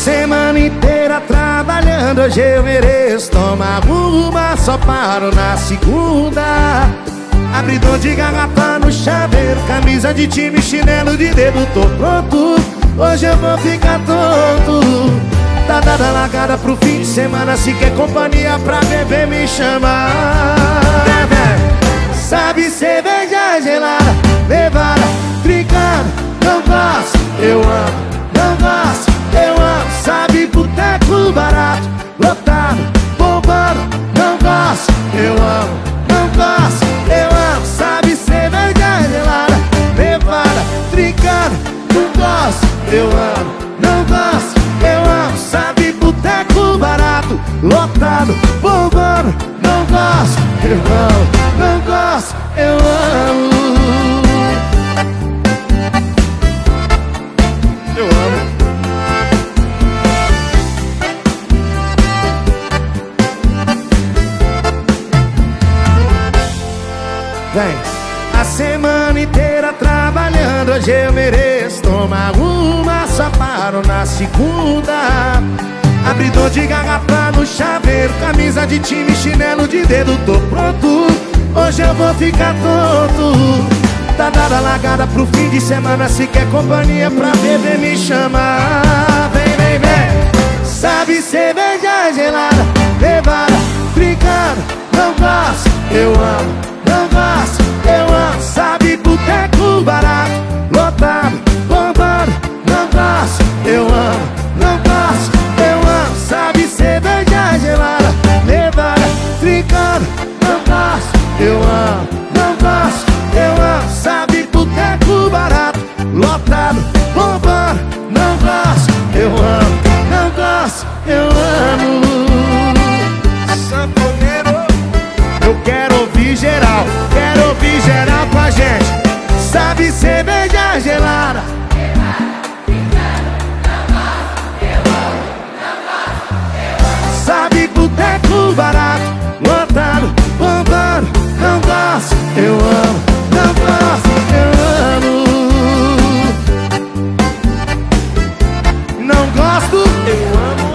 semana inteira trabalhando, hoje eu mereço tomar uma, só paro na segunda. Abridor de garrafa no chaveiro, camisa de time, chinelo de dedo, tô pronto. Hoje eu vou ficar tonto. Tá dada largada pro fim de semana, se quer companhia pra beber, me chama. Sabe cerveja eu amo, não gosto, eu amo. Sabe boteco barato, lotado, bombando, não gosto, eu amo não gosto, eu amo. Eu amo. Vem. A semana inteira trabalhando, hoje eu mereço tomar uma, só paro na segunda. Abridor de garrafa no chaveiro, camisa de time, chinelo de dedo, tô pronto. Hoje eu vou ficar tonto Tá dada largada pro fim de semana Se quer companhia pra beber me chama. Vem, vem, vem. Sabe cerveja gelada Levada, brincando Não gosto, eu amo eu amo, não gosto, eu amo. Sabe boteco barato, lotado, bombando Não gosto, eu amo, não gosto, eu amo. Sanfoneiro Eu quero ouvir geral, quero ouvir geral gosto, eu amo.